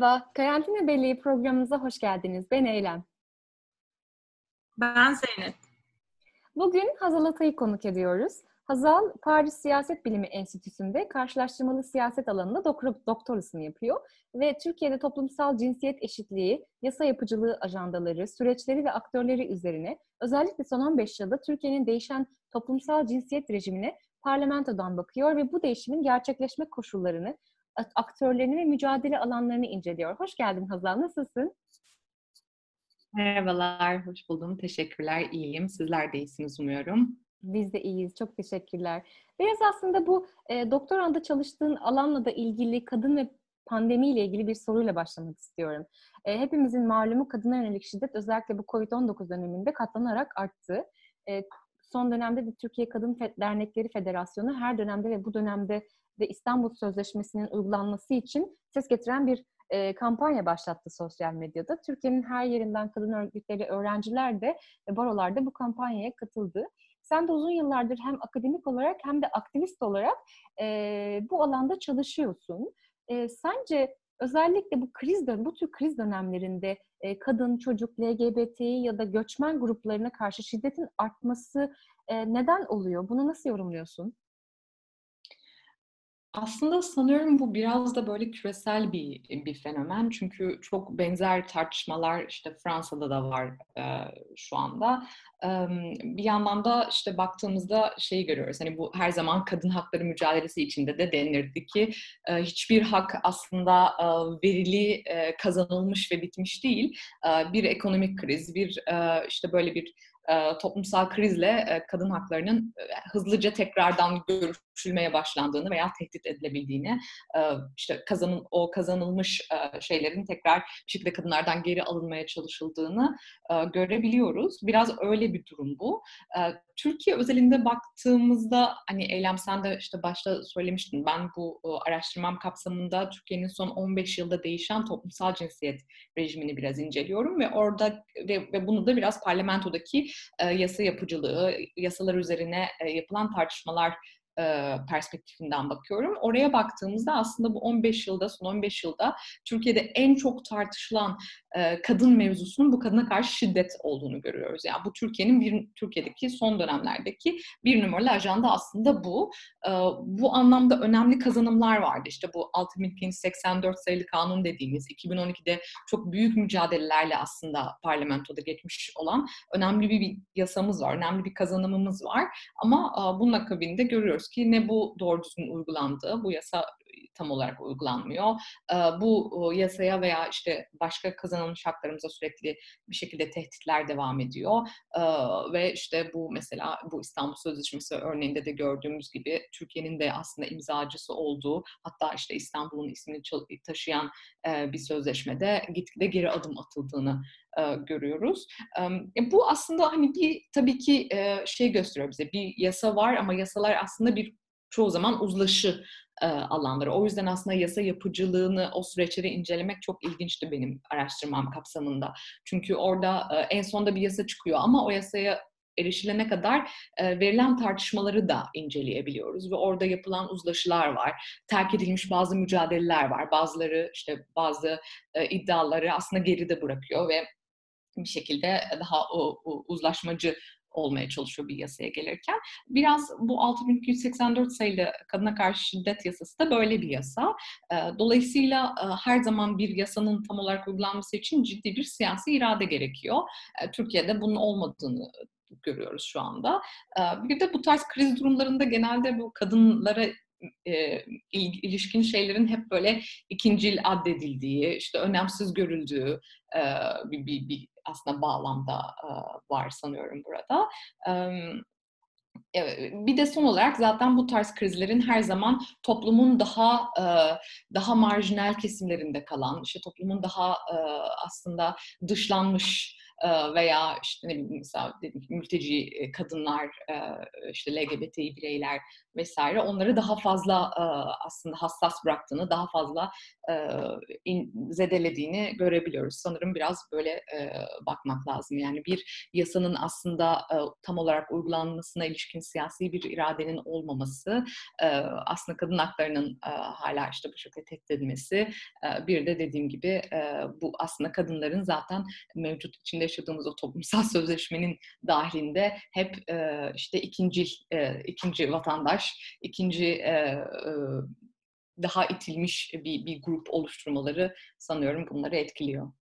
Merhaba, Karantina Belleği programımıza hoş geldiniz. Ben Eylem. Ben Zeynep. Bugün Hazal Atay'ı konuk ediyoruz. Hazal, Paris Siyaset Bilimi Enstitüsü'nde karşılaştırmalı siyaset alanında doktor, doktorasını yapıyor ve Türkiye'de toplumsal cinsiyet eşitliği, yasa yapıcılığı ajandaları, süreçleri ve aktörleri üzerine özellikle son 15 yılda Türkiye'nin değişen toplumsal cinsiyet rejimine parlamentodan bakıyor ve bu değişimin gerçekleşme koşullarını, aktörlerini ve mücadele alanlarını inceliyor. Hoş geldin Hazal, nasılsın? Merhabalar, hoş buldum. Teşekkürler, iyiyim. Sizler de iyisiniz umuyorum. Biz de iyiyiz, çok teşekkürler. Biraz aslında bu e, doktoranda çalıştığın alanla da ilgili kadın ve pandemiyle ilgili bir soruyla başlamak istiyorum. E, hepimizin malumu kadına yönelik şiddet özellikle bu COVID-19 döneminde katlanarak arttı. E, son dönemde de Türkiye Kadın Dernekleri Federasyonu her dönemde ve bu dönemde de İstanbul Sözleşmesi'nin uygulanması için ses getiren bir e, kampanya başlattı sosyal medyada. Türkiye'nin her yerinden kadın örgütleri, öğrenciler de ve barolar da bu kampanyaya katıldı. Sen de uzun yıllardır hem akademik olarak hem de aktivist olarak e, bu alanda çalışıyorsun. E, sence özellikle bu kriz dön bu tür kriz dönemlerinde e, kadın, çocuk, LGBT ya da göçmen gruplarına karşı şiddetin artması e, neden oluyor? Bunu nasıl yorumluyorsun? Aslında sanıyorum bu biraz da böyle küresel bir bir fenomen. Çünkü çok benzer tartışmalar işte Fransa'da da var e, şu anda. E, bir yandan da işte baktığımızda şeyi görüyoruz. Hani bu her zaman kadın hakları mücadelesi içinde de denirdi ki e, hiçbir hak aslında e, verili e, kazanılmış ve bitmiş değil. E, bir ekonomik kriz, bir e, işte böyle bir toplumsal krizle e, kadın haklarının e, hızlıca tekrardan görüşülmeye başlandığını veya tehdit edilebildiğini, e, işte kazanın o kazanılmış e, şeylerin tekrar bir şekilde kadınlardan geri alınmaya çalışıldığını e, görebiliyoruz. Biraz öyle bir durum bu. E, Türkiye özelinde baktığımızda hani Eylem sen de işte başta söylemiştin ben bu araştırmam kapsamında Türkiye'nin son 15 yılda değişen toplumsal cinsiyet rejimini biraz inceliyorum ve orada ve, ve bunu da biraz parlamentodaki e, yasa yapıcılığı, yasalar üzerine e, yapılan tartışmalar e, perspektifinden bakıyorum. Oraya baktığımızda aslında bu 15 yılda, son 15 yılda Türkiye'de en çok tartışılan e, kadın mevzusunun bu kadına karşı şiddet olduğunu görüyoruz. Yani bu Türkiye'nin bir Türkiye'deki son dönemlerdeki bir numaralı ajanda aslında bu. E, bu anlamda önemli kazanımlar vardı. İşte bu 6284 sayılı kanun dediğimiz 2012'de çok büyük mücadelelerle aslında parlamentoda geçmiş olan önemli bir, bir yasamız var, önemli bir kazanımımız var. Ama e, bunun akabinde görüyoruz ki ne bu doğru düzgün uygulandı, bu yasa tam olarak uygulanmıyor. Bu yasaya veya işte başka kazanılmış haklarımıza sürekli bir şekilde tehditler devam ediyor. Ve işte bu mesela bu İstanbul Sözleşmesi örneğinde de gördüğümüz gibi Türkiye'nin de aslında imzacısı olduğu hatta işte İstanbul'un ismini taşıyan bir sözleşmede gitgide geri adım atıldığını görüyoruz. E, bu aslında hani bir tabii ki şey gösteriyor bize bir yasa var ama yasalar aslında bir çoğu zaman uzlaşı e, alanları. O yüzden aslında yasa yapıcılığını, o süreçleri incelemek çok ilginçti benim araştırmam kapsamında. Çünkü orada e, en sonda bir yasa çıkıyor ama o yasaya erişilene kadar e, verilen tartışmaları da inceleyebiliyoruz ve orada yapılan uzlaşılar var. Terk edilmiş bazı mücadeleler var. Bazıları işte bazı iddiaları aslında geride bırakıyor ve bir şekilde daha o, o uzlaşmacı olmaya çalışıyor bir yasaya gelirken. Biraz bu 6284 sayılı kadına karşı şiddet yasası da böyle bir yasa. Dolayısıyla her zaman bir yasanın tam olarak uygulanması için ciddi bir siyasi irade gerekiyor. Türkiye'de bunun olmadığını görüyoruz şu anda. Bir de bu tarz kriz durumlarında genelde bu kadınlara ilişkin şeylerin hep böyle ikincil addedildiği, işte önemsiz görüldüğü bir, bir, bir aslında bağlamda var sanıyorum burada. Bir de son olarak zaten bu tarz krizlerin her zaman toplumun daha daha marjinal kesimlerinde kalan, işte toplumun daha aslında dışlanmış veya işte ne bileyim mesela dedim mülteci kadınlar, işte LGBTİ bireyler vesaire onları daha fazla aslında hassas bıraktığını, daha fazla zedelediğini görebiliyoruz. Sanırım biraz böyle bakmak lazım. Yani bir yasanın aslında tam olarak uygulanmasına ilişkin siyasi bir iradenin olmaması, aslında kadın haklarının hala işte bu şekilde tehdit edilmesi, bir de dediğim gibi bu aslında kadınların zaten mevcut içinde yaşadığımız o toplumsal sözleşmenin dahilinde hep işte ikinci ikinci vatandaş, ikinci daha itilmiş bir, bir grup oluşturmaları sanıyorum bunları etkiliyor.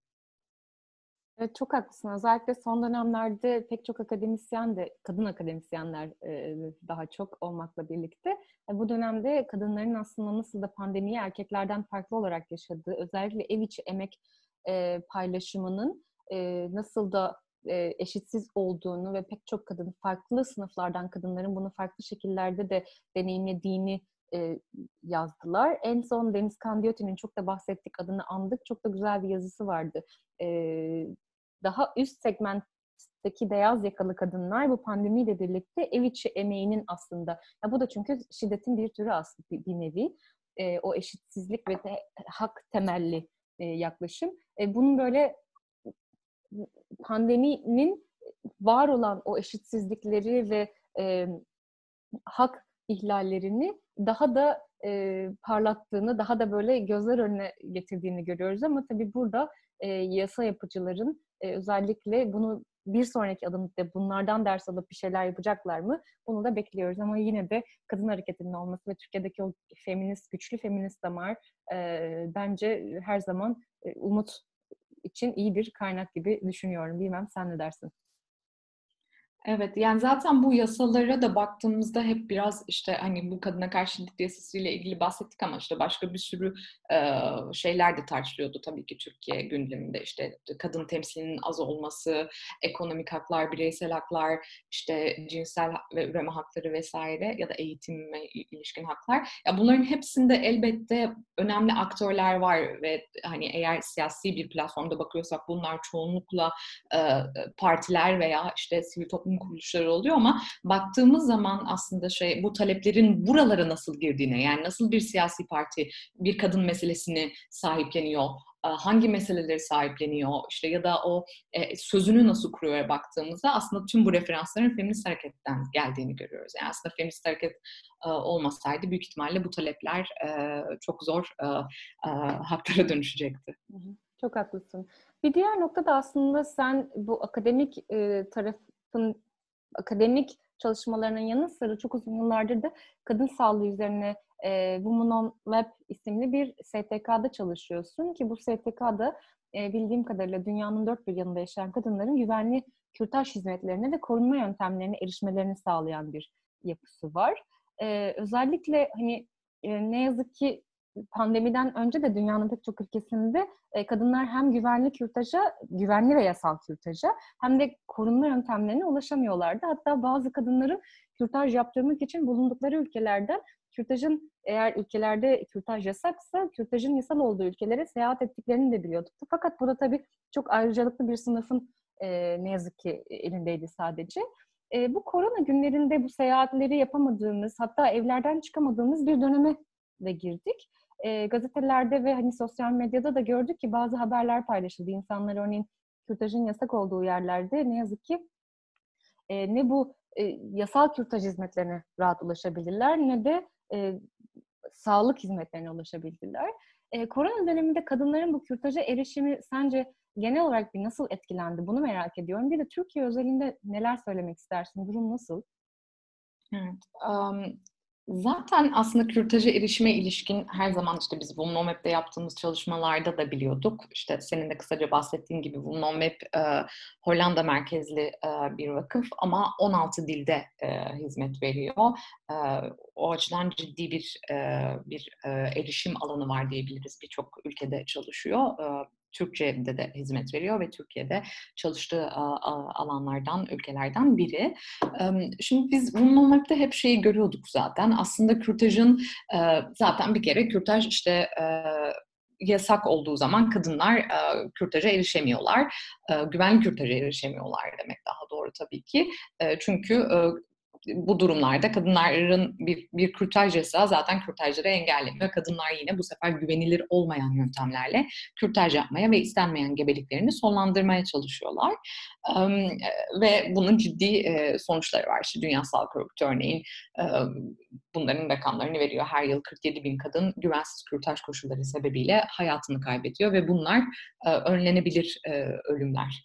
Evet, çok haklısın. Özellikle son dönemlerde pek çok akademisyen de, kadın akademisyenler daha çok olmakla birlikte bu dönemde kadınların aslında nasıl da pandemiyi erkeklerden farklı olarak yaşadığı, özellikle ev içi emek paylaşımının nasıl da eşitsiz olduğunu ve pek çok kadın farklı sınıflardan kadınların bunu farklı şekillerde de deneyimlediğini yazdılar. En son Deniz Kandiyotti'nin çok da bahsettik adını andık. Çok da güzel bir yazısı vardı daha üst segmentteki beyaz yakalı kadınlar bu pandemiyle birlikte ev içi emeğinin aslında, ya bu da çünkü şiddetin bir türü aslında bir nevi. E, o eşitsizlik ve de, hak temelli e, yaklaşım. E, bunun böyle pandeminin var olan o eşitsizlikleri ve e, hak ihlallerini daha da e, parlattığını, daha da böyle gözler önüne getirdiğini görüyoruz. Ama tabii burada e, yasa yapıcıların e, özellikle bunu bir sonraki adımda bunlardan ders alıp bir şeyler yapacaklar mı? Bunu da bekliyoruz ama yine de kadın hareketinin olması ve Türkiye'deki o feminist, güçlü feminist damar e, bence her zaman e, umut için iyi bir kaynak gibi düşünüyorum. Bilmem sen ne dersin? Evet yani zaten bu yasalara da baktığımızda hep biraz işte hani bu kadına karşı şiddet yasasıyla ilgili bahsettik ama işte başka bir sürü e, şeyler de tartışılıyordu tabii ki Türkiye gündeminde işte kadın temsilinin az olması, ekonomik haklar, bireysel haklar, işte cinsel ve üreme hakları vesaire ya da eğitime ilişkin haklar. Ya bunların hepsinde elbette önemli aktörler var ve hani eğer siyasi bir platformda bakıyorsak bunlar çoğunlukla e, partiler veya işte sivil toplum toplum kuruluşları oluyor ama baktığımız zaman aslında şey bu taleplerin buralara nasıl girdiğine yani nasıl bir siyasi parti bir kadın meselesini sahipleniyor hangi meseleleri sahipleniyor işte ya da o e, sözünü nasıl kuruyor baktığımızda aslında tüm bu referansların feminist hareketten geldiğini görüyoruz. Yani aslında feminist hareket e, olmasaydı büyük ihtimalle bu talepler e, çok zor e, e, haklara dönüşecekti. Çok haklısın. Bir diğer nokta da aslında sen bu akademik e, tarafın akademik çalışmalarının yanı sıra çok uzun yıllardır da kadın sağlığı üzerine e, Women on Web isimli bir STK'da çalışıyorsun ki bu STK'da e, bildiğim kadarıyla dünyanın dört bir yanında yaşayan kadınların güvenli kürtaj hizmetlerine ve korunma yöntemlerine erişmelerini sağlayan bir yapısı var. E, özellikle hani e, ne yazık ki pandemiden önce de dünyanın pek çok ülkesinde e, kadınlar hem güvenli kürtaja, güvenli ve yasal kürtaja hem de korunma yöntemlerine ulaşamıyorlardı. Hatta bazı kadınların kürtaj yaptırmak için bulundukları ülkelerden kürtajın eğer ülkelerde kürtaj yasaksa kürtajın yasal olduğu ülkelere seyahat ettiklerini de biliyorduk. Fakat bu da tabii çok ayrıcalıklı bir sınıfın e, ne yazık ki elindeydi sadece. E, bu korona günlerinde bu seyahatleri yapamadığımız hatta evlerden çıkamadığımız bir döneme de girdik e, gazetelerde ve hani sosyal medyada da gördük ki bazı haberler paylaşıldı. İnsanlar örneğin kürtajın yasak olduğu yerlerde ne yazık ki e, ne bu e, yasal kürtaj hizmetlerine rahat ulaşabilirler ne de e, sağlık hizmetlerine ulaşabildiler. E, korona döneminde kadınların bu kürtaja erişimi sence genel olarak bir nasıl etkilendi? Bunu merak ediyorum. Bir de Türkiye özelinde neler söylemek istersin? Durum nasıl? Evet. Um, Zaten aslında kürtaja erişime ilişkin her zaman işte biz Web'de yaptığımız çalışmalarda da biliyorduk. İşte senin de kısaca bahsettiğin gibi Web e, Hollanda merkezli e, bir vakıf ama 16 dilde e, hizmet veriyor. E, o açıdan ciddi bir e, bir e, erişim alanı var diyebiliriz. Birçok ülkede çalışıyor. E, Türkçe'de de hizmet veriyor ve Türkiye'de çalıştığı alanlardan, ülkelerden biri. Şimdi biz bunun hep şeyi görüyorduk zaten. Aslında kürtajın zaten bir kere kürtaj işte yasak olduğu zaman kadınlar e, kürtaja erişemiyorlar. E, güvenli kürtaja erişemiyorlar demek daha doğru tabii ki. Çünkü bu durumlarda kadınların bir, bir kürtaj yasağı zaten kürtajları engellemiyor. Kadınlar yine bu sefer güvenilir olmayan yöntemlerle kürtaj yapmaya ve istenmeyen gebeliklerini sonlandırmaya çalışıyorlar. ve bunun ciddi sonuçları var. İşte Dünya Sağlık Örgütü örneğin bunların rakamlarını veriyor. Her yıl 47 bin kadın güvensiz kürtaj koşulları sebebiyle hayatını kaybediyor ve bunlar önlenebilir ölümler.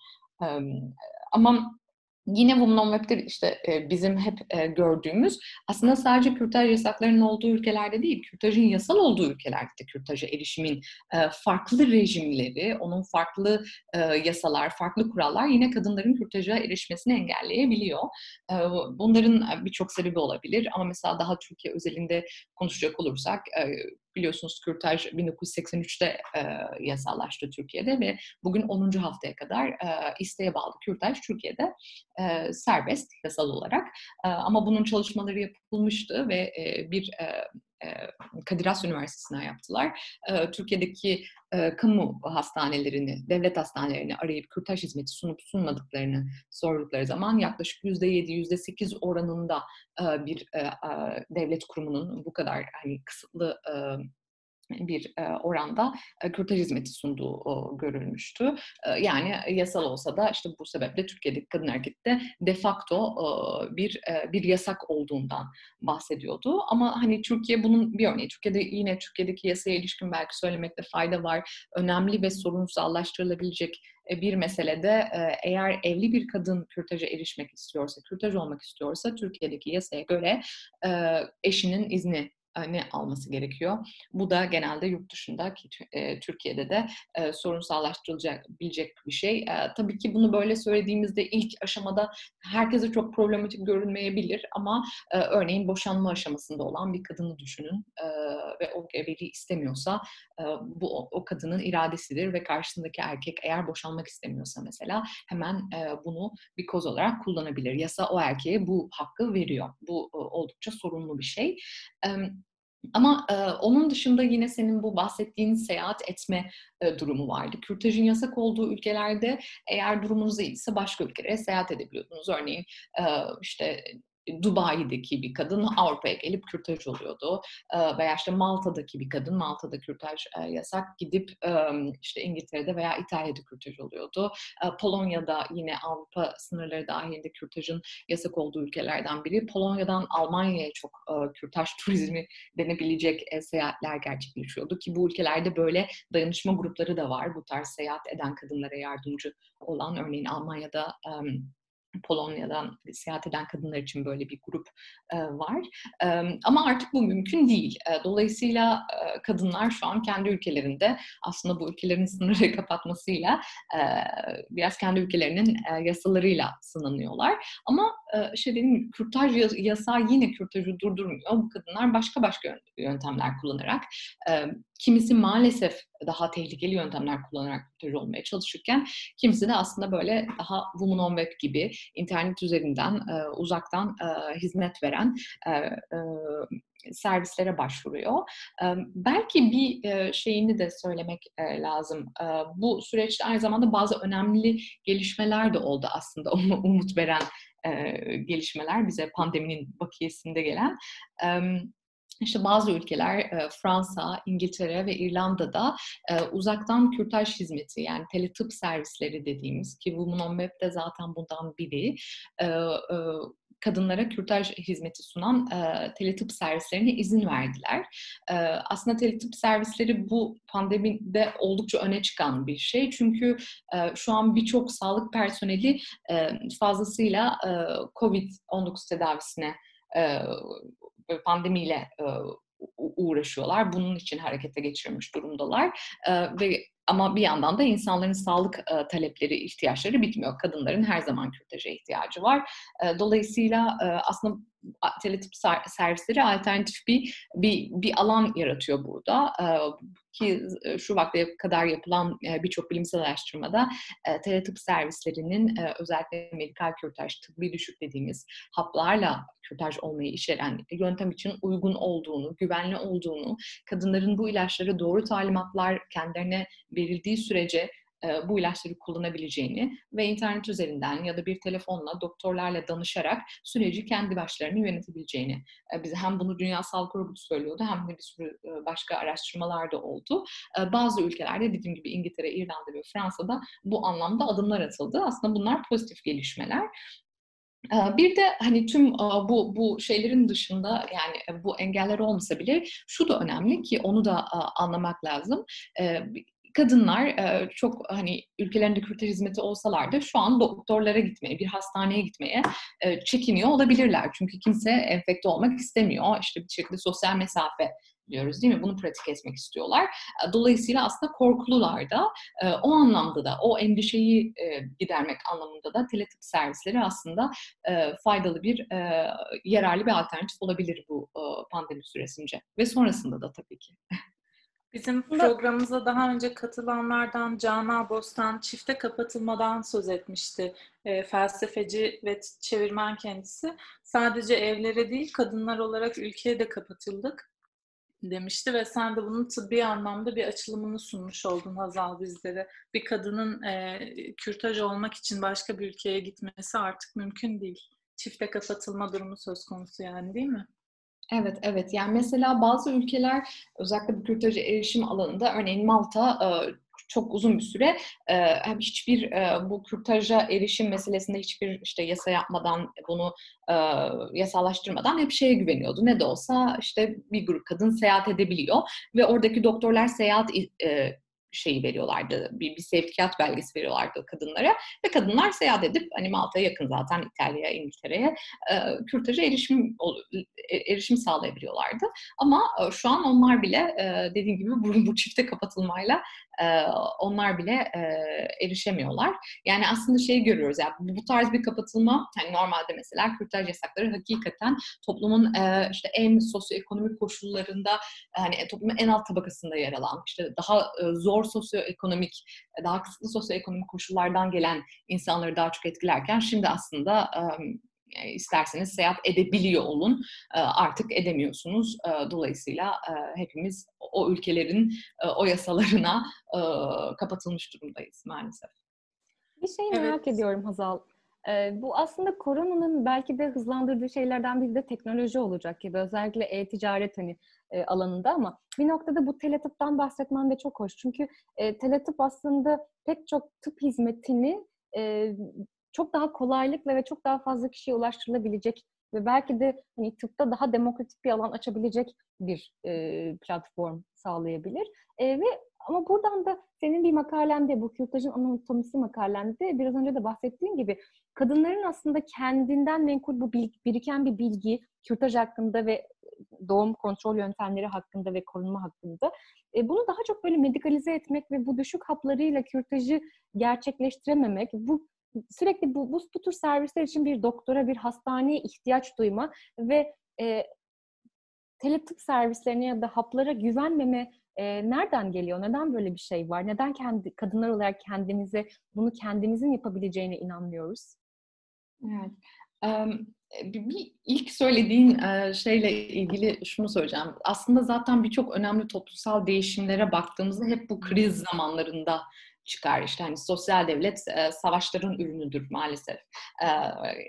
Ama Yine Women on Web'de işte e, bizim hep e, gördüğümüz aslında sadece kürtaj yasaklarının olduğu ülkelerde değil, kürtajın yasal olduğu ülkelerde de kürtaja erişimin e, farklı rejimleri, onun farklı yasalar, farklı kurallar yine kadınların kürtaja erişmesini engelleyebiliyor. Bunların birçok sebebi olabilir ama mesela daha Türkiye özelinde konuşacak olursak biliyorsunuz kürtaj 1983'te e, yasallaştı Türkiye'de ve bugün 10. haftaya kadar e, isteğe bağlı kürtaj Türkiye'de e, serbest yasal olarak. E, ama bunun çalışmaları yapılmıştı ve e, bir e, Kadir Has Üniversitesi'nden yaptılar. Türkiye'deki kamu hastanelerini, devlet hastanelerini arayıp kürtaj hizmeti sunup sunmadıklarını sordukları zaman yaklaşık %7, %8 oranında bir devlet kurumunun bu kadar hani kısıtlı bir oranda kürtaj hizmeti sunduğu görülmüştü. Yani yasal olsa da işte bu sebeple Türkiye'deki kadın harekette de facto bir bir yasak olduğundan bahsediyordu. Ama hani Türkiye bunun bir örneği. Türkiye'de yine Türkiye'deki yasaya ilişkin belki söylemekte fayda var. Önemli ve sorunsallaştırılabilecek bir meselede eğer evli bir kadın kürtaja erişmek istiyorsa, kürtaj olmak istiyorsa Türkiye'deki yasaya göre eşinin izni ne alması gerekiyor. Bu da genelde yurt dışında ki e, Türkiye'de de e, sorunsallaştırılabilecek bir şey. E, tabii ki bunu böyle söylediğimizde ilk aşamada herkese çok problematik görünmeyebilir ama örneğin boşanma aşamasında olan bir kadını düşünün ve o evliliği istemiyorsa bu o, kadının iradesidir ve karşısındaki erkek eğer boşanmak istemiyorsa mesela hemen bunu bir koz olarak kullanabilir. Yasa o erkeğe bu hakkı veriyor. Bu oldukça sorunlu bir şey. Ama e, onun dışında yine senin bu bahsettiğin seyahat etme e, durumu vardı. Kürtajın yasak olduğu ülkelerde eğer durumunuz iyiyse başka ülkelere seyahat edebiliyordunuz. Örneğin e, işte Dubai'deki bir kadın Avrupa'ya gelip kürtaj oluyordu. Veya işte Malta'daki bir kadın, Malta'da kürtaj yasak, gidip işte İngiltere'de veya İtalya'da kürtaj oluyordu. Polonya'da yine Avrupa sınırları dahilinde kürtajın yasak olduğu ülkelerden biri. Polonya'dan Almanya'ya çok kürtaj turizmi denebilecek seyahatler gerçekleşiyordu ki bu ülkelerde böyle dayanışma grupları da var. Bu tarz seyahat eden kadınlara yardımcı olan örneğin Almanya'da Polonya'dan seyahat eden kadınlar için böyle bir grup e, var. E, ama artık bu mümkün değil. E, dolayısıyla e, kadınlar şu an kendi ülkelerinde aslında bu ülkelerin sınırı kapatmasıyla e, biraz kendi ülkelerinin e, yasalarıyla sınanıyorlar. Ama e, şey dedim kürtaj yasağı yine kürtajı durdurmuyor. Bu kadınlar başka başka yöntemler kullanarak e, kimisi maalesef daha tehlikeli yöntemler kullanarak kürtaj olmaya çalışırken kimisi de aslında böyle daha Women on Web gibi internet üzerinden e, uzaktan e, hizmet veren e, e, servislere başvuruyor. E, belki bir e, şeyini de söylemek e, lazım. Bu süreçte aynı zamanda bazı önemli gelişmeler de oldu aslında umut veren gelişmeler bize pandeminin bakiyesinde gelen. İşte bazı ülkeler e, Fransa, İngiltere ve İrlanda'da e, uzaktan kürtaj hizmeti yani teletıp servisleri dediğimiz ki Women on Web de zaten bundan biri e, kadınlara kürtaj hizmeti sunan e, teletıp servislerine izin verdiler. E, aslında teletıp servisleri bu pandemide oldukça öne çıkan bir şey. Çünkü e, şu an birçok sağlık personeli e, fazlasıyla e, COVID-19 tedavisine e, pandemiyle uğraşıyorlar. Bunun için harekete geçirmiş durumdalar. Ve ama bir yandan da insanların sağlık talepleri, ihtiyaçları bitmiyor. Kadınların her zaman kürtaja ihtiyacı var. Dolayısıyla aslında teletıp servisleri alternatif bir bir bir alan yaratıyor burada. Ki şu vakte kadar yapılan birçok bilimsel araştırmada teletıp servislerinin özellikle medikal kürtaj, tıbbi düşük dediğimiz haplarla kürtaj olmayı içeren yöntem için uygun olduğunu, güvenli olduğunu, kadınların bu ilaçları doğru talimatlar kendilerine verildiği sürece e, bu ilaçları kullanabileceğini ve internet üzerinden ya da bir telefonla doktorlarla danışarak süreci kendi başlarına yönetebileceğini. E, bize hem bunu Dünya Sağlık Örgütü söylüyordu hem de bir sürü e, başka araştırmalar da oldu. Bazı ülkelerde dediğim gibi İngiltere, İrlanda ve Fransa'da bu anlamda adımlar atıldı. Aslında bunlar pozitif gelişmeler. Bir de hani tüm bu bu şeylerin dışında yani bu engeller olmasa bile şu da önemli ki onu da anlamak lazım kadınlar çok hani ülkelerinde kürtaj hizmeti olsalar da şu an doktorlara gitmeye, bir hastaneye gitmeye çekiniyor olabilirler. Çünkü kimse enfekte olmak istemiyor. İşte bir şekilde sosyal mesafe diyoruz değil mi? Bunu pratik etmek istiyorlar. Dolayısıyla aslında korkulular da o anlamda da o endişeyi gidermek anlamında da teletip servisleri aslında faydalı bir yararlı bir alternatif olabilir bu pandemi süresince ve sonrasında da tabii ki. Bizim programımıza daha önce katılanlardan Cana Bostan çifte kapatılmadan söz etmişti. E, felsefeci ve çevirmen kendisi. Sadece evlere değil kadınlar olarak ülkeye de kapatıldık demişti ve sen de bunun tıbbi anlamda bir açılımını sunmuş oldun Hazal bizlere. Bir kadının e, kürtaj olmak için başka bir ülkeye gitmesi artık mümkün değil. Çifte kapatılma durumu söz konusu yani değil mi? Evet, evet. Yani mesela bazı ülkeler özellikle bu kürtaja erişim alanında örneğin Malta çok uzun bir süre hiçbir bu kürtaja erişim meselesinde hiçbir işte yasa yapmadan bunu yasallaştırmadan hep şeye güveniyordu. Ne de olsa işte bir grup kadın seyahat edebiliyor ve oradaki doktorlar seyahat şeyi veriyorlardı. Bir, bir sevkiyat belgesi veriyorlardı kadınlara. Ve kadınlar seyahat edip hani Malta'ya yakın zaten İtalya'ya, İngiltere'ye e, kürtaja erişim e, erişim sağlayabiliyorlardı. Ama e, şu an onlar bile e, dediğim gibi bu, bu çifte kapatılmayla e, onlar bile e, erişemiyorlar. Yani aslında şeyi görüyoruz yani bu tarz bir kapatılma hani normalde mesela kürtaj yasakları hakikaten toplumun e, işte en sosyoekonomik koşullarında hani toplumun en alt tabakasında yer alan işte daha e, zor sosyoekonomik daha kısıtlı sosyoekonomik koşullardan gelen insanları daha çok etkilerken şimdi aslında e, isterseniz seyahat edebiliyor olun. Artık edemiyorsunuz. Dolayısıyla hepimiz o ülkelerin o yasalarına kapatılmış durumdayız maalesef. Bir şey merak evet. ediyorum Hazal. Bu aslında koronanın belki de hızlandırdığı şeylerden biri de teknoloji olacak gibi özellikle e-ticaret hani alanında ama bir noktada bu teletıptan bahsetmen de çok hoş. Çünkü e, teletıp aslında pek çok tıp hizmetini çok daha kolaylıkla ve çok daha fazla kişiye ulaştırılabilecek ve belki de hani tıpta daha demokratik bir alan açabilecek bir e, platform sağlayabilir. E, ve ama buradan da senin bir makalende, bu kürtajın anatomisi makalende biraz önce de bahsettiğin gibi kadınların aslında kendinden menkul bu biriken bir bilgi kürtaj hakkında ve doğum kontrol yöntemleri hakkında ve korunma hakkında e, bunu daha çok böyle medikalize etmek ve bu düşük haplarıyla kürtajı gerçekleştirememek, bu sürekli bu, bu, bu tür servisler için bir doktora, bir hastaneye ihtiyaç duyma ve e, teletıp servislerine ya da haplara güvenmeme e, nereden geliyor? Neden böyle bir şey var? Neden kendi kadınlar olarak kendimize bunu kendimizin yapabileceğine inanmıyoruz? Evet. Um, bir ilk söylediğin şeyle ilgili şunu söyleyeceğim. Aslında zaten birçok önemli toplumsal değişimlere baktığımızda hep bu kriz zamanlarında çıkar. İşte hani sosyal devlet e, savaşların ürünüdür maalesef. E,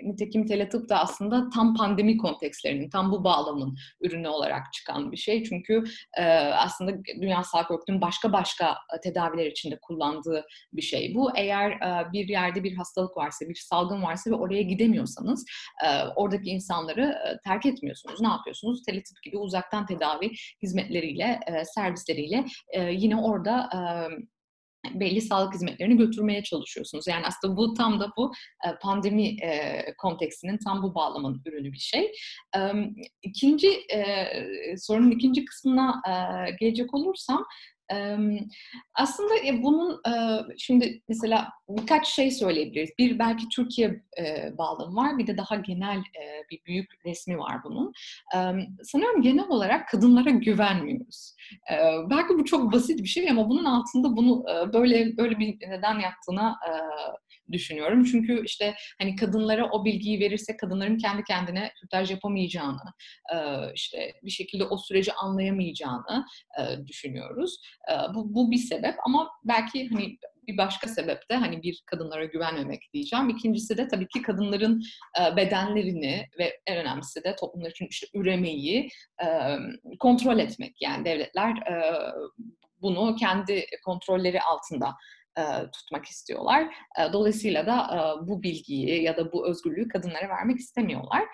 nitekim teletıp da aslında tam pandemi kontekstlerinin, tam bu bağlamın ürünü olarak çıkan bir şey. Çünkü e, aslında Dünya Sağlık Örgütü'nün başka başka tedaviler içinde kullandığı bir şey. Bu eğer e, bir yerde bir hastalık varsa, bir salgın varsa ve oraya gidemiyorsanız e, oradaki insanları e, terk etmiyorsunuz. Ne yapıyorsunuz? Teletıp gibi uzaktan tedavi hizmetleriyle, e, servisleriyle e, yine orada e, belli sağlık hizmetlerini götürmeye çalışıyorsunuz. Yani aslında bu tam da bu e, pandemi e, konteksinin tam bu bağlamın ürünü bir şey. İkinci sorunun ikinci kısmına gelecek olursam Aslında bunun şimdi mesela birkaç şey söyleyebiliriz. Bir belki Türkiye bağlamı var, bir de daha genel bir büyük resmi var bunun. Sanıyorum genel olarak kadınlara güvenmiyoruz. Belki bu çok basit bir şey ama bunun altında bunu böyle böyle bir neden yattığına düşünüyorum. Çünkü işte hani kadınlara o bilgiyi verirse kadınların kendi kendine kürtaj yapamayacağını, işte bir şekilde o süreci anlayamayacağını düşünüyoruz. Bu, bu bir sebep ama belki hani bir başka sebep de hani bir kadınlara güvenmemek diyeceğim. İkincisi de tabii ki kadınların bedenlerini ve en önemlisi de toplumlar için işte üremeyi kontrol etmek. Yani devletler bunu kendi kontrolleri altında tutmak istiyorlar. Dolayısıyla da bu bilgiyi ya da bu özgürlüğü kadınlara vermek istemiyorlar.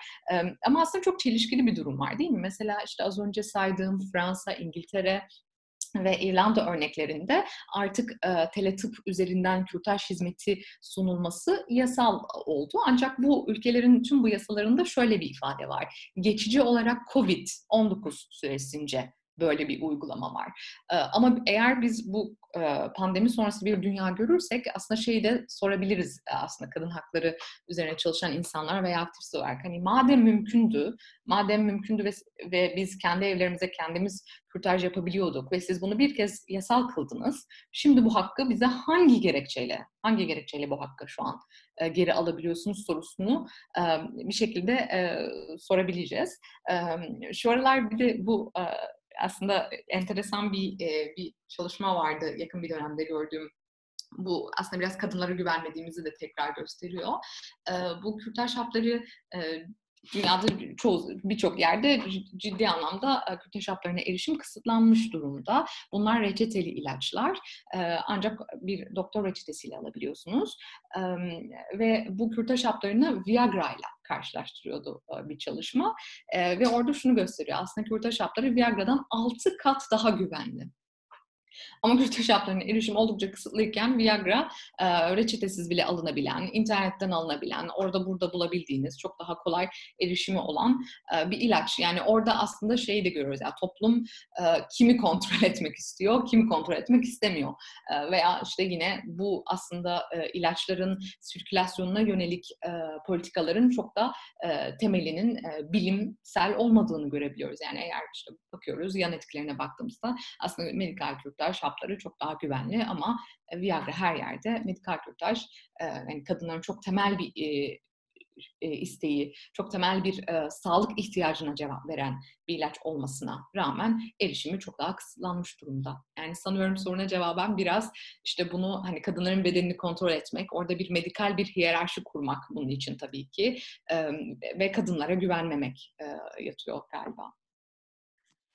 Ama aslında çok çelişkili bir durum var değil mi? Mesela işte az önce saydığım Fransa, İngiltere, ve İrlanda örneklerinde artık e, teletıp üzerinden kürtaj hizmeti sunulması yasal oldu. Ancak bu ülkelerin tüm bu yasalarında şöyle bir ifade var. Geçici olarak COVID-19 süresince böyle bir uygulama var. Ama eğer biz bu pandemi sonrası bir dünya görürsek aslında şeyi de sorabiliriz aslında kadın hakları üzerine çalışan insanlar veya aktivist olarak. Hani madem mümkündü, madem mümkündü ve, ve biz kendi evlerimize kendimiz kürtaj yapabiliyorduk ve siz bunu bir kez yasal kıldınız. Şimdi bu hakkı bize hangi gerekçeyle, hangi gerekçeyle bu hakkı şu an geri alabiliyorsunuz sorusunu bir şekilde sorabileceğiz. Şu aralar bir de bu aslında enteresan bir e, bir çalışma vardı yakın bir dönemde gördüğüm bu aslında biraz kadınlara güvenmediğimizi de tekrar gösteriyor. E, bu kürtaj hapları e, dünyada çoğu birçok yerde ciddi anlamda e, kürtaj haplarına erişim kısıtlanmış durumda. Bunlar reçeteli ilaçlar e, ancak bir doktor reçetesiyle alabiliyorsunuz. E, ve bu kürtaj haplarını Viagra ile karşılaştırıyordu bir çalışma. Ve orada şunu gösteriyor. Aslında kürtaj hapları Viagra'dan 6 kat daha güvenli. Ama kürtaj haplarına erişim oldukça kısıtlıyken Viagra e, reçetesiz bile alınabilen, internetten alınabilen, orada burada bulabildiğiniz çok daha kolay erişimi olan e, bir ilaç. Yani orada aslında şeyi de görüyoruz. Yani toplum e, kimi kontrol etmek istiyor, kimi kontrol etmek istemiyor. E, veya işte yine bu aslında e, ilaçların sirkülasyonuna yönelik e, politikaların çok da e, temelinin e, bilimsel olmadığını görebiliyoruz. Yani eğer işte bakıyoruz yan etkilerine baktığımızda aslında medikal kürtaj hapları çok daha güvenli ama e, Viagra her yerde medikal kürtaj e, yani kadınların çok temel bir e, isteği, çok temel bir e, sağlık ihtiyacına cevap veren bir ilaç olmasına rağmen erişimi çok daha kısıtlanmış durumda. Yani sanıyorum soruna cevaben biraz işte bunu hani kadınların bedenini kontrol etmek, orada bir medikal bir hiyerarşi kurmak bunun için tabii ki e, ve kadınlara güvenmemek e, yatıyor galiba.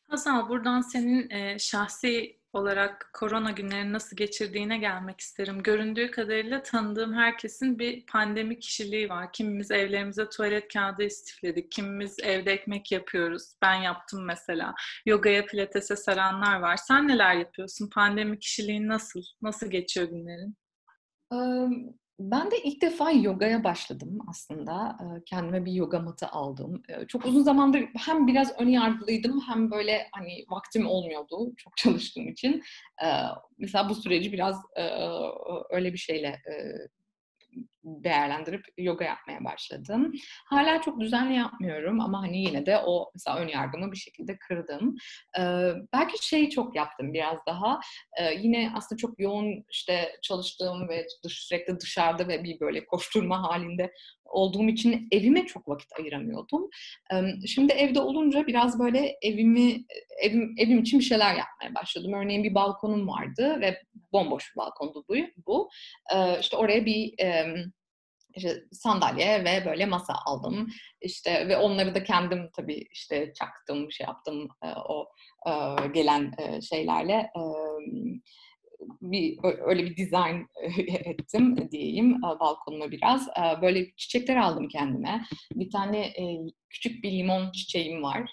Hasan buradan senin e, şahsi olarak korona günlerini nasıl geçirdiğine gelmek isterim. Göründüğü kadarıyla tanıdığım herkesin bir pandemi kişiliği var. Kimimiz evlerimize tuvalet kağıdı istifledik, kimimiz evde ekmek yapıyoruz. Ben yaptım mesela. Yogaya, pilatese saranlar var. Sen neler yapıyorsun? Pandemi kişiliğin nasıl? Nasıl geçiyor günlerin? Ben de ilk defa yogaya başladım aslında. Kendime bir yoga matı aldım. Çok uzun zamandır hem biraz ön yargılıydım hem böyle hani vaktim olmuyordu çok çalıştığım için. Mesela bu süreci biraz öyle bir şeyle değerlendirip yoga yapmaya başladım. Hala çok düzenli yapmıyorum ama hani yine de o mesela ön yargımı bir şekilde kırdım. Ee, belki şey çok yaptım biraz daha. Ee, yine aslında çok yoğun işte çalıştığım ve dış, sürekli dışarıda ve bir böyle koşturma halinde olduğum için evime çok vakit ayıramıyordum. Şimdi evde olunca biraz böyle evimi evim, evim için bir şeyler yapmaya başladım. Örneğin bir balkonum vardı ve bomboş bir balkondu bu. bu. İşte oraya bir işte sandalye ve böyle masa aldım. İşte ve onları da kendim tabii işte çaktım, şey yaptım o gelen şeylerle bir öyle bir dizayn ettim diyeyim balkonuma biraz. Böyle çiçekler aldım kendime. Bir tane küçük bir limon çiçeğim var.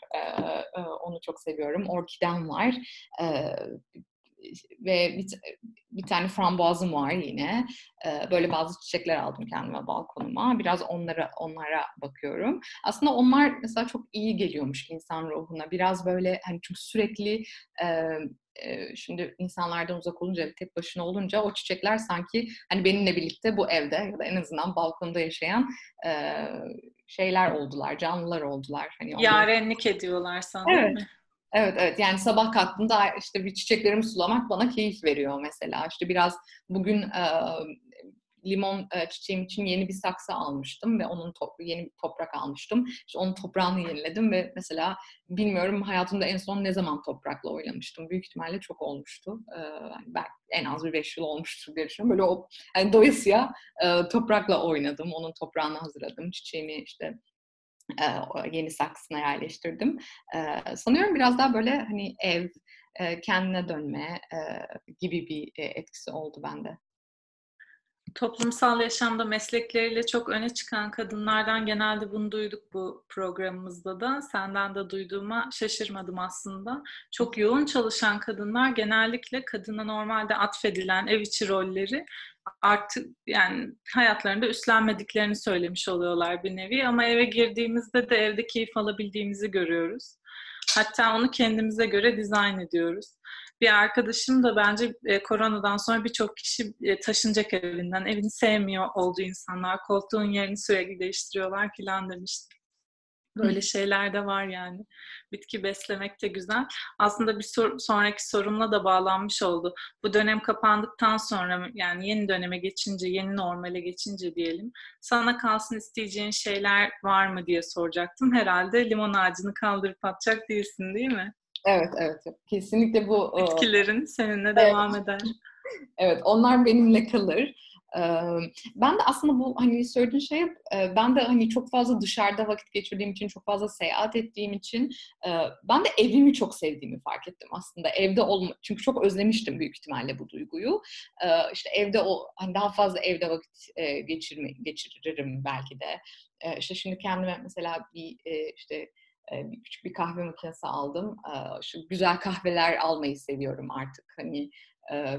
Onu çok seviyorum. Orkidem var ve bir tane frambuazım var yine. E, böyle bazı çiçekler aldım kendime balkonuma. Biraz onlara onlara bakıyorum. Aslında onlar mesela çok iyi geliyormuş insan ruhuna. Biraz böyle hani çünkü sürekli e, şimdi insanlardan uzak olunca tek başına olunca o çiçekler sanki hani benimle birlikte bu evde ya da en azından balkonda yaşayan e, şeyler oldular, canlılar oldular. Hani Yarenlik ediyorlar sana evet. mi? Evet, evet. Yani sabah kalktığımda işte bir çiçeklerimi sulamak bana keyif veriyor mesela. İşte biraz bugün e, limon e, çiçeğim için yeni bir saksı almıştım ve onun top, yeni bir toprak almıştım. İşte onun toprağını yeniledim ve mesela bilmiyorum hayatımda en son ne zaman toprakla oynamıştım. Büyük ihtimalle çok olmuştu. E, belki en az bir beş yıl olmuştur diye düşünüyorum. Böyle o yani doyasıya e, toprakla oynadım. Onun toprağını hazırladım. Çiçeğimi işte yeni saksına yerleştirdim. Sanıyorum biraz daha böyle hani ev, kendine dönme gibi bir etkisi oldu bende toplumsal yaşamda meslekleriyle çok öne çıkan kadınlardan genelde bunu duyduk bu programımızda da. Senden de duyduğuma şaşırmadım aslında. Çok yoğun çalışan kadınlar genellikle kadına normalde atfedilen ev içi rolleri artık yani hayatlarında üstlenmediklerini söylemiş oluyorlar bir nevi ama eve girdiğimizde de evde keyif alabildiğimizi görüyoruz. Hatta onu kendimize göre dizayn ediyoruz bir arkadaşım da bence e, koronadan sonra birçok kişi e, taşınacak evinden. Evini sevmiyor olduğu insanlar. Koltuğun yerini sürekli değiştiriyorlar filan demişti. Böyle şeyler de var yani. Bitki beslemek de güzel. Aslında bir sor, sonraki sorumla da bağlanmış oldu. Bu dönem kapandıktan sonra yani yeni döneme geçince, yeni normale geçince diyelim. Sana kalsın isteyeceğin şeyler var mı diye soracaktım. Herhalde limon ağacını kaldırıp atacak değilsin değil mi? Evet, evet. Kesinlikle bu... Etkilerin seninle evet. devam eder. evet, onlar benimle kalır. Ben de aslında bu hani söylediğin şey ben de hani çok fazla dışarıda vakit geçirdiğim için çok fazla seyahat ettiğim için ben de evimi çok sevdiğimi fark ettim aslında evde olma çünkü çok özlemiştim büyük ihtimalle bu duyguyu işte evde o hani daha fazla evde vakit geçirme geçiririm belki de işte şimdi kendime mesela bir işte bir küçük bir kahve makinesi aldım. Şu güzel kahveler almayı seviyorum artık. Hani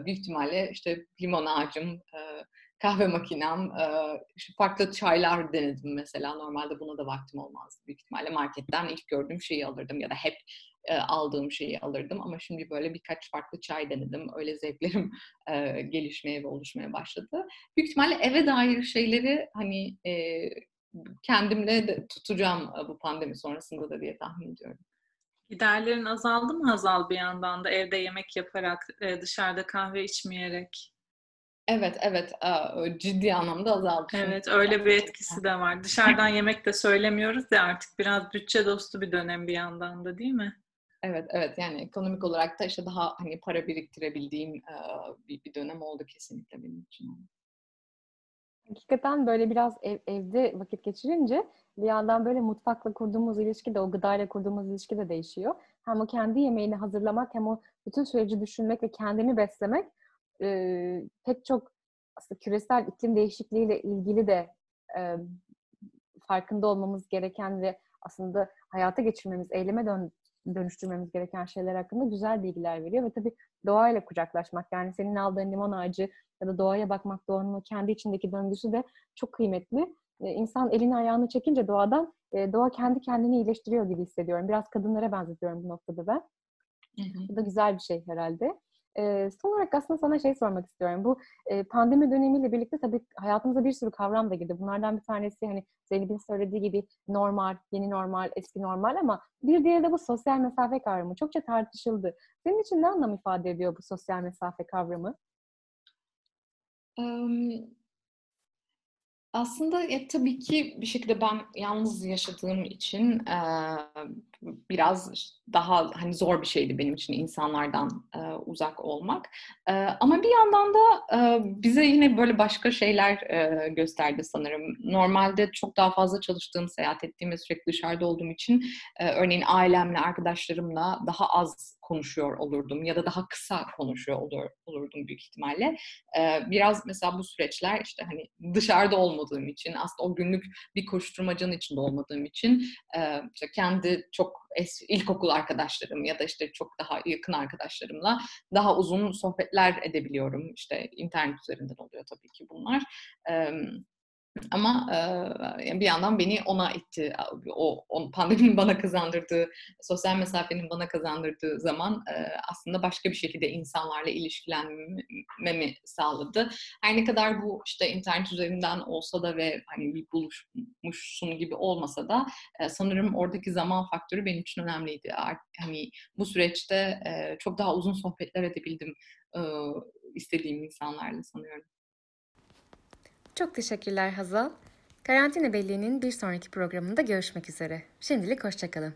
büyük ihtimalle işte limon ağacım, kahve makinem, işte farklı çaylar denedim mesela. Normalde buna da vaktim olmazdı. Büyük ihtimalle marketten ilk gördüğüm şeyi alırdım ya da hep aldığım şeyi alırdım. Ama şimdi böyle birkaç farklı çay denedim. Öyle zevklerim gelişmeye ve oluşmaya başladı. Büyük ihtimalle eve dair şeyleri hani kendimle de tutacağım bu pandemi sonrasında da diye tahmin ediyorum. Giderlerin azaldı mı Hazal bir yandan da evde yemek yaparak, dışarıda kahve içmeyerek? Evet, evet. Ciddi anlamda azaldı. Evet, öyle bir etkisi de var. Dışarıdan yemek de söylemiyoruz ya artık biraz bütçe dostu bir dönem bir yandan da değil mi? Evet, evet. Yani ekonomik olarak da işte daha hani para biriktirebildiğim bir dönem oldu kesinlikle benim için. Hakikaten böyle biraz ev, evde vakit geçirince bir yandan böyle mutfakla kurduğumuz ilişki de o gıdayla kurduğumuz ilişki de değişiyor. Hem o kendi yemeğini hazırlamak hem o bütün süreci düşünmek ve kendini beslemek e, pek çok aslında küresel iklim değişikliğiyle ilgili de e, farkında olmamız gereken ve aslında hayata geçirmemiz, eyleme dön, dönüştürmemiz gereken şeyler hakkında güzel bilgiler veriyor ve tabii doğayla kucaklaşmak yani senin aldığın limon ağacı ya da doğaya bakmak, doğanın o kendi içindeki döngüsü de çok kıymetli. İnsan elini ayağını çekince doğadan doğa kendi kendini iyileştiriyor gibi hissediyorum. Biraz kadınlara benzetiyorum bu noktada ben. Hı hı. Bu da güzel bir şey herhalde. E, son olarak aslında sana şey sormak istiyorum. Bu e, pandemi dönemiyle birlikte tabii hayatımıza bir sürü kavram da girdi. Bunlardan bir tanesi hani Zeynep'in söylediği gibi normal, yeni normal, eski normal ama bir diğeri de bu sosyal mesafe kavramı. Çokça tartışıldı. Senin için ne anlam ifade ediyor bu sosyal mesafe kavramı? Aslında ya, tabii ki bir şekilde ben yalnız yaşadığım için e, biraz daha hani zor bir şeydi benim için insanlardan e, uzak olmak. E, ama bir yandan da e, bize yine böyle başka şeyler e, gösterdi sanırım. Normalde çok daha fazla çalıştığım, seyahat ettiğim ve sürekli dışarıda olduğum için e, örneğin ailemle, arkadaşlarımla daha az konuşuyor olurdum ya da daha kısa konuşuyor olur, olurdum büyük ihtimalle. Ee, biraz mesela bu süreçler işte hani dışarıda olmadığım için aslında o günlük bir koşturmacanın içinde olmadığım için e, işte kendi çok es, ilkokul arkadaşlarım ya da işte çok daha yakın arkadaşlarımla daha uzun sohbetler edebiliyorum. İşte internet üzerinden oluyor tabii ki bunlar. Ama bir yandan beni ona itti. O, o pandeminin bana kazandırdığı, sosyal mesafenin bana kazandırdığı zaman aslında başka bir şekilde insanlarla ilişkilenmemi sağladı. Her ne kadar bu işte internet üzerinden olsa da ve hani bir buluşmuşsun gibi olmasa da sanırım oradaki zaman faktörü benim için önemliydi. Hani bu süreçte çok daha uzun sohbetler edebildim istediğim insanlarla sanıyorum. Çok teşekkürler Hazal. Karantina Belliği'nin bir sonraki programında görüşmek üzere. Şimdilik hoşçakalın.